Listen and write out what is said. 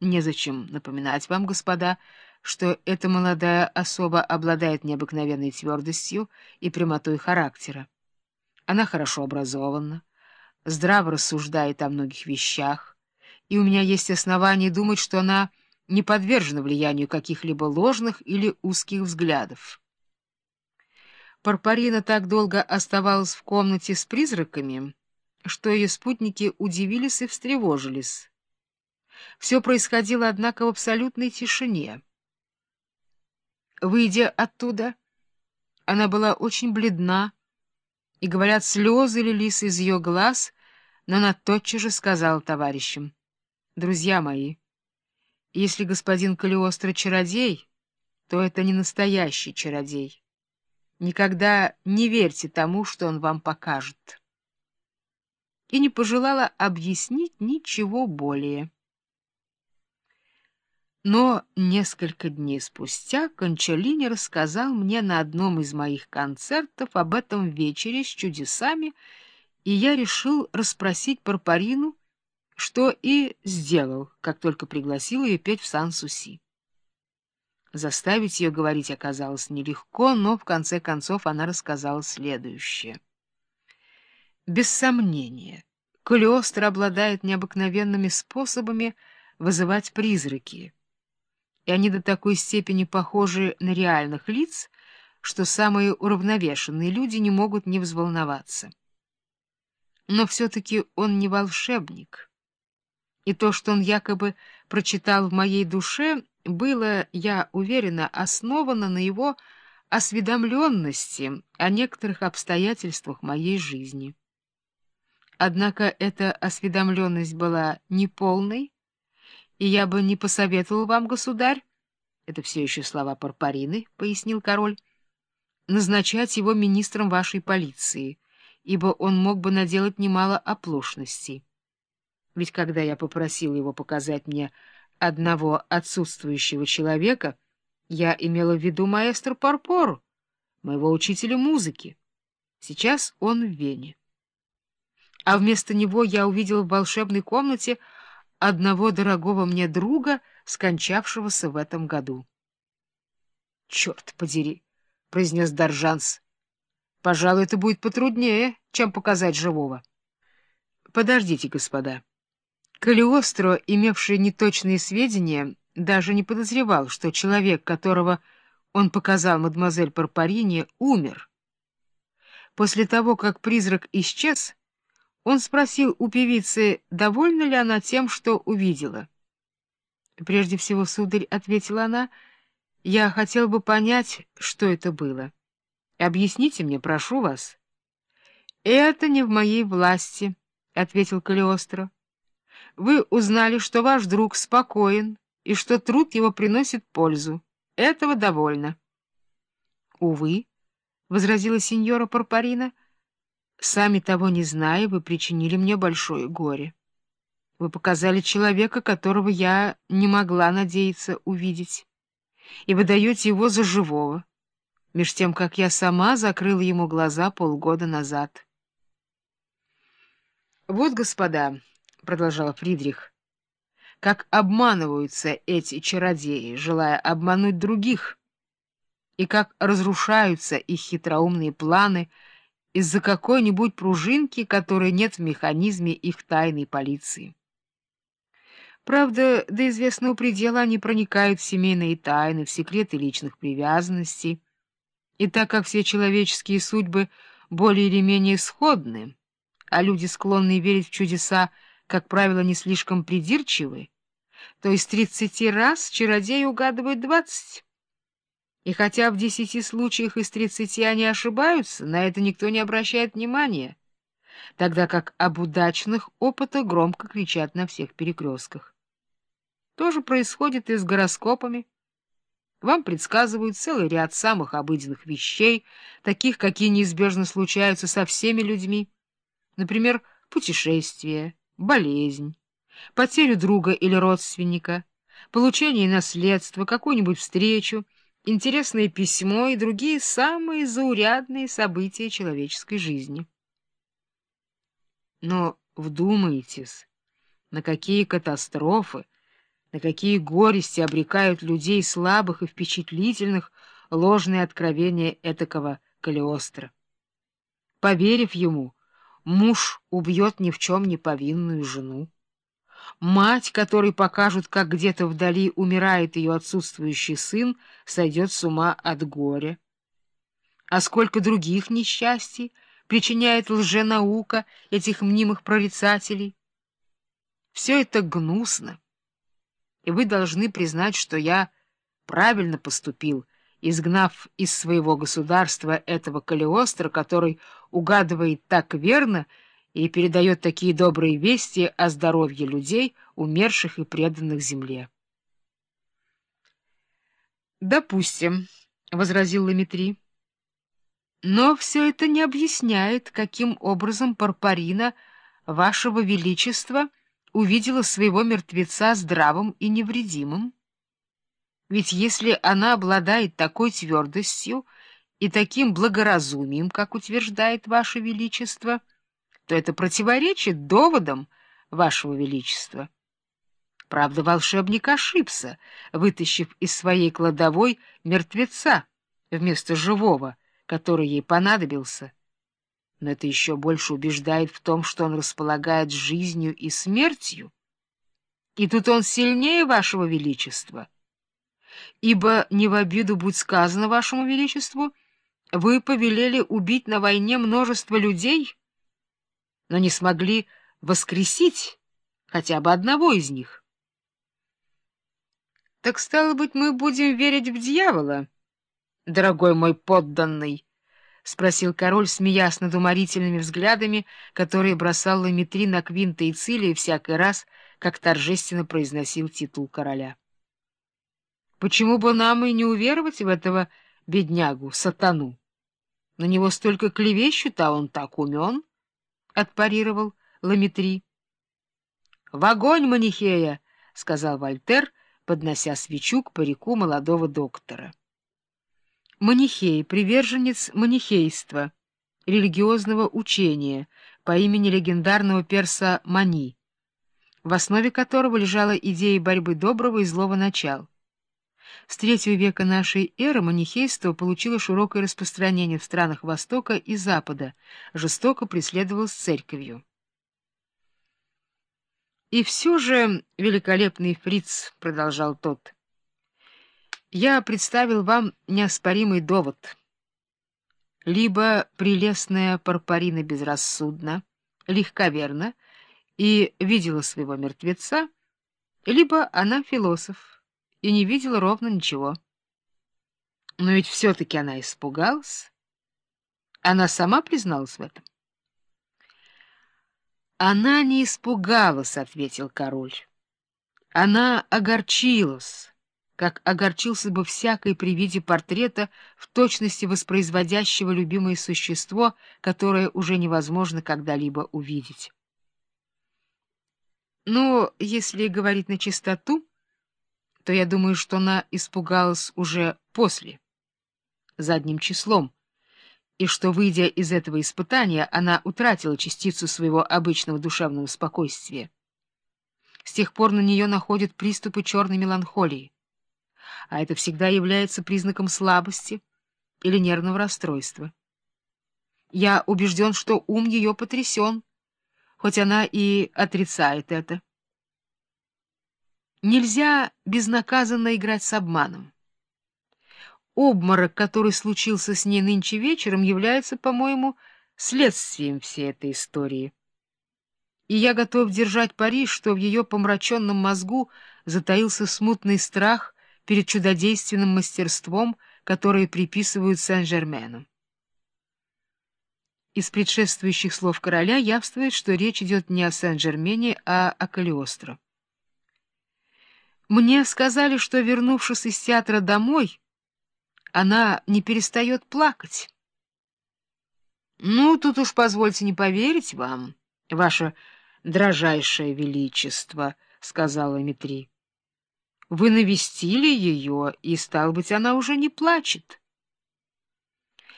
Незачем напоминать вам, господа, что эта молодая особа обладает необыкновенной твердостью и прямотой характера. Она хорошо образована, здраво рассуждает о многих вещах, и у меня есть основания думать, что она не подвержена влиянию каких-либо ложных или узких взглядов. Парпарина так долго оставалась в комнате с призраками, что ее спутники удивились и встревожились. Все происходило, однако, в абсолютной тишине. Выйдя оттуда, она была очень бледна, и, говорят, слезы лились из ее глаз, но она тотчас же сказала товарищам, «Друзья мои, если господин Калиостро чародей, то это не настоящий чародей. Никогда не верьте тому, что он вам покажет». И не пожелала объяснить ничего более. Но несколько дней спустя Кончалини рассказал мне на одном из моих концертов об этом вечере с чудесами, и я решил расспросить Парпарину, что и сделал, как только пригласил ее петь в Сан-Суси. Заставить ее говорить оказалось нелегко, но в конце концов она рассказала следующее. Без сомнения, Калиостро обладает необыкновенными способами вызывать призраки — и они до такой степени похожи на реальных лиц, что самые уравновешенные люди не могут не взволноваться. Но все-таки он не волшебник, и то, что он якобы прочитал в моей душе, было, я уверена, основано на его осведомленности о некоторых обстоятельствах моей жизни. Однако эта осведомленность была неполной, и я бы не посоветовал вам, государь, — это все еще слова Парпарины, — пояснил король, — назначать его министром вашей полиции, ибо он мог бы наделать немало оплошностей. Ведь когда я попросил его показать мне одного отсутствующего человека, я имела в виду маэстро Парпору, моего учителя музыки. Сейчас он в Вене. А вместо него я увидел в волшебной комнате одного дорогого мне друга, скончавшегося в этом году. — Черт подери! — произнес Доржанс. — Пожалуй, это будет потруднее, чем показать живого. — Подождите, господа. Калиостро, имевший неточные сведения, даже не подозревал, что человек, которого он показал мадемуазель Парпарине, умер. После того, как призрак исчез, он спросил у певицы, довольна ли она тем, что увидела. «Прежде всего, сударь», — ответила она, — «я хотел бы понять, что это было. Объясните мне, прошу вас». «Это не в моей власти», — ответил Калиостро. «Вы узнали, что ваш друг спокоен и что труд его приносит пользу. Этого довольно». «Увы», — возразила сеньора Парпарина, — Сами того не зная, вы причинили мне большое горе. Вы показали человека, которого я не могла надеяться увидеть, и выдаете его за живого, меж тем, как я сама закрыла ему глаза полгода назад. «Вот, господа», — продолжал Фридрих, — «как обманываются эти чародеи, желая обмануть других, и как разрушаются их хитроумные планы — из-за какой-нибудь пружинки, которой нет в механизме их тайной полиции. Правда, до известного предела они проникают в семейные тайны, в секреты личных привязанностей, и так как все человеческие судьбы более или менее сходны, а люди, склонные верить в чудеса, как правило, не слишком придирчивы, то из тридцати раз чародей угадывает двадцать. И хотя в десяти случаях из тридцати они ошибаются, на это никто не обращает внимания, тогда как об удачных опытах громко кричат на всех перекрестках. То же происходит и с гороскопами. Вам предсказывают целый ряд самых обыденных вещей, таких, какие неизбежно случаются со всеми людьми. Например, путешествие, болезнь, потерю друга или родственника, получение наследства, какую-нибудь встречу — интересное письмо и другие самые заурядные события человеческой жизни. Но вдумайтесь, на какие катастрофы, на какие горести обрекают людей слабых и впечатлительных ложные откровения этакого Калиостро. Поверив ему, муж убьет ни в чем не повинную жену. Мать, которой покажут, как где-то вдали умирает ее отсутствующий сын, сойдет с ума от горя. А сколько других несчастий причиняет лженаука этих мнимых прорицателей? Все это гнусно, и вы должны признать, что я правильно поступил, изгнав из своего государства этого Калиостро, который угадывает так верно и передает такие добрые вести о здоровье людей, умерших и преданных земле. «Допустим», — возразил Ламетри, — «но все это не объясняет, каким образом Парпарина, вашего величества, увидела своего мертвеца здравым и невредимым. Ведь если она обладает такой твердостью и таким благоразумием, как утверждает Ваше Величество, то это противоречит доводам Вашего Величества. Правда, волшебник ошибся, вытащив из своей кладовой мертвеца вместо живого, который ей понадобился. Но это еще больше убеждает в том, что он располагает жизнью и смертью. И тут он сильнее Вашего Величества ибо не в обиду будь сказано вашему величеству, вы повелели убить на войне множество людей, но не смогли воскресить хотя бы одного из них. — Так, стало быть, мы будем верить в дьявола, дорогой мой подданный? — спросил король, смеясь над уморительными взглядами, которые бросал Ламетри на Квинта и Цилия всякий раз, как торжественно произносил титул короля. Почему бы нам и не уверовать в этого беднягу, сатану? На него столько клевещут, а он так умен, — отпарировал Ламетри. — В огонь, Манихея! — сказал Вольтер, поднося свечу к парику молодого доктора. Манихей — приверженец манихейства, религиозного учения по имени легендарного перса Мани, в основе которого лежала идея борьбы доброго и злого начала. С третьего века нашей эры манихейство получило широкое распространение в странах Востока и Запада, жестоко преследовалось церковью. «И все же, великолепный фриц, — продолжал тот, — я представил вам неоспоримый довод. Либо прелестная Парпарина безрассудна, легковерна и видела своего мертвеца, либо она философ» и не видела ровно ничего. Но ведь все-таки она испугалась. Она сама призналась в этом. «Она не испугалась», — ответил король. «Она огорчилась, как огорчился бы всякий при виде портрета в точности воспроизводящего любимое существо, которое уже невозможно когда-либо увидеть». Но, если говорить на чистоту, то я думаю, что она испугалась уже после, задним числом, и что, выйдя из этого испытания, она утратила частицу своего обычного душевного спокойствия. С тех пор на нее находят приступы черной меланхолии, а это всегда является признаком слабости или нервного расстройства. Я убежден, что ум ее потрясен, хоть она и отрицает это. Нельзя безнаказанно играть с обманом. Обморок, который случился с ней нынче вечером, является, по-моему, следствием всей этой истории. И я готов держать пари, что в ее помраченном мозгу затаился смутный страх перед чудодейственным мастерством, которое приписывают Сен-Жермену. Из предшествующих слов короля явствует, что речь идет не о Сен-Жермене, а о Калиостро. Мне сказали, что, вернувшись из театра домой, она не перестает плакать. — Ну, тут уж позвольте не поверить вам, ваше дрожайшее величество, — сказала Митри. — Вы навестили ее, и, стал быть, она уже не плачет.